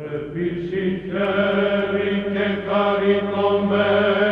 Επισυχαίρη και χαριτωμένη